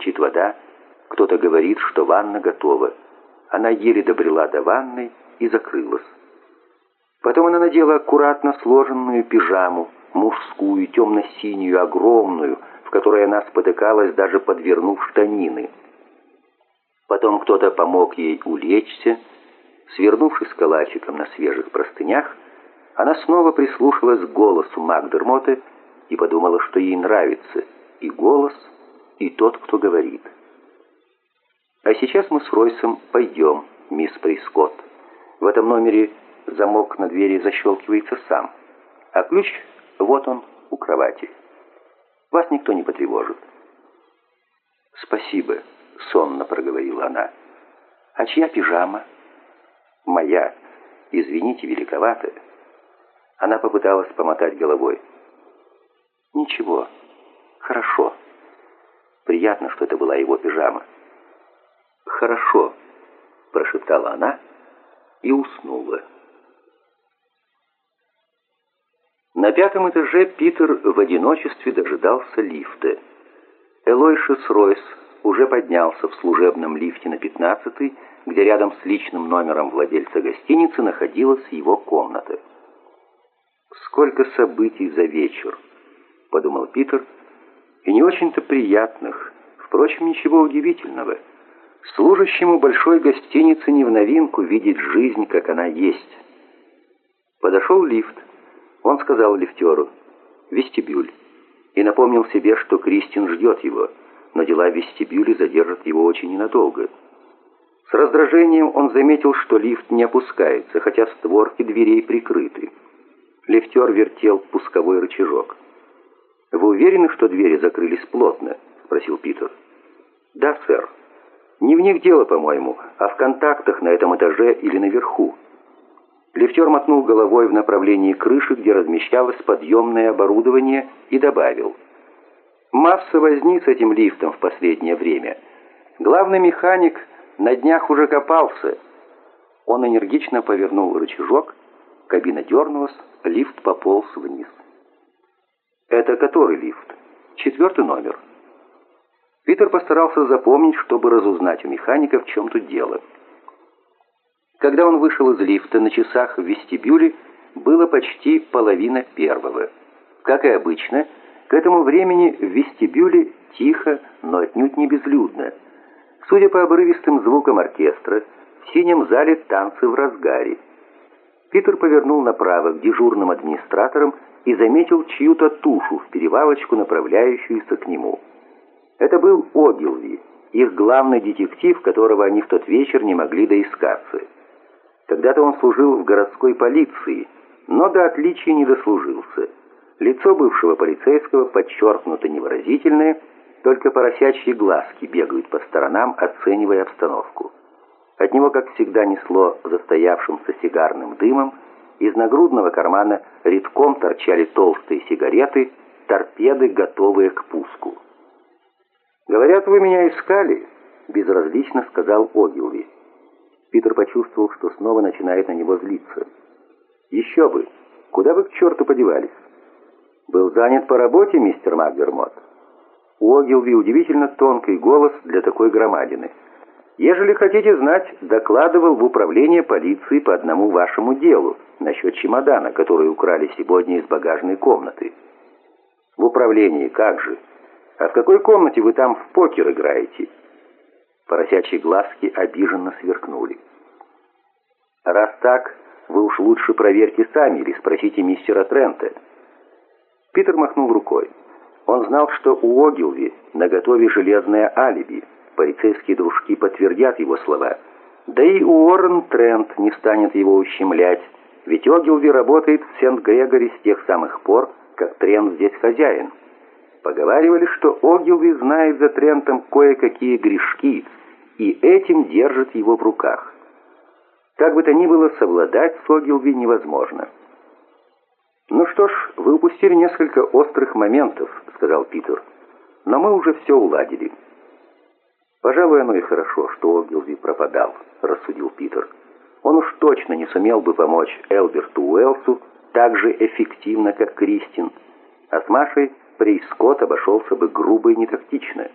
журчит вода, кто-то говорит, что ванна готова. Она еле добрела до ванной и закрылась. Потом она надела аккуратно сложенную пижаму, мужскую, темно-синюю, огромную, в которой она спотыкалась, даже подвернув штанины. Потом кто-то помог ей улечься. Свернувшись калачиком на свежих простынях, она снова прислушалась к голосу Макдермота и подумала, что ей нравится и голос, и тот, кто говорит. «А сейчас мы с Ройсом пойдем, мисс Прискотт. В этом номере замок на двери защелкивается сам, а ключ, вот он, у кровати. Вас никто не потревожит». «Спасибо», — сонно проговорила она. «А чья пижама?» «Моя. Извините, великоватая». Она попыталась помотать головой. «Ничего. Хорошо. Приятно, что это была его пижама». «Хорошо», — прошептала она и уснула. На пятом этаже Питер в одиночестве дожидался лифта. Элойшис Ройс уже поднялся в служебном лифте на пятнадцатый, где рядом с личным номером владельца гостиницы находилась его комната. «Сколько событий за вечер!» — подумал Питер. «И не очень-то приятных. Впрочем, ничего удивительного. Служащему большой гостиницы не в новинку видеть жизнь, как она есть». Подошел лифт. Он сказал лифтеру «Вестибюль» и напомнил себе, что Кристин ждет его — но дела в вестибюле задержат его очень ненадолго. С раздражением он заметил, что лифт не опускается, хотя створки дверей прикрыты. Лифтер вертел пусковой рычажок. «Вы уверены, что двери закрылись плотно?» — спросил Питер. «Да, сэр. Не в них дело, по-моему, а в контактах на этом этаже или наверху». Лифтер мотнул головой в направлении крыши, где размещалось подъемное оборудование, и добавил — Масса возни с этим лифтом в последнее время. Главный механик на днях уже копался. Он энергично повернул рычажок, кабина дернулась, лифт пополз вниз. «Это который лифт?» «Четвертый номер». Питер постарался запомнить, чтобы разузнать у механика, в чем тут дело. Когда он вышел из лифта, на часах в вестибюле было почти половина первого. Как и обычно, к этому времени в вестибюле тихо, но отнюдь не безлюдно. Судя по обрывистым звукам оркестра, в синем зале танцы в разгаре. Питер повернул направо к дежурным администраторам и заметил чью-то тушу в перевалочку, направляющуюся к нему. Это был Огилви, их главный детектив, которого они в тот вечер не могли доискаться. Когда-то он служил в городской полиции, но до отличия не дослужился – Лицо бывшего полицейского подчеркнуто невыразительное, только поросячьи глазки бегают по сторонам, оценивая обстановку. От него, как всегда, несло застоявшимся сигарным дымом, из нагрудного кармана редком торчали толстые сигареты, торпеды, готовые к пуску. «Говорят, вы меня искали?» — безразлично сказал Огилви. Питер почувствовал, что снова начинает на него злиться. «Еще бы! Куда вы к черту подевались?» «Был занят по работе, мистер Макдермот?» У Огилви удивительно тонкий голос для такой громадины. «Ежели хотите знать, докладывал в управление полиции по одному вашему делу насчет чемодана, который украли сегодня из багажной комнаты». «В управлении, как же? А в какой комнате вы там в покер играете?» Поросячьи глазки обиженно сверкнули. «Раз так, вы уж лучше проверьте сами или спросите мистера Трента». Питер махнул рукой. Он знал, что у Огилви наготове железное алиби. Полицейские дружки подтвердят его слова. Да и Уоррен Трент не станет его ущемлять, ведь Огилви работает в Сент-Грегоре с тех самых пор, как Трент здесь хозяин. Поговаривали, что Огилви знает за Трентом кое-какие грешки, и этим держит его в руках. Как бы то ни было, совладать с Огилви невозможно. «Ну что ж, вы упустили несколько острых моментов», — сказал Питер. «Но мы уже все уладили». «Пожалуй, оно и хорошо, что Огилви пропадал», — рассудил Питер. «Он уж точно не сумел бы помочь Элберту Уэлсу так же эффективно, как Кристин, а с Машей Прейскотт обошелся бы грубо и нетактично».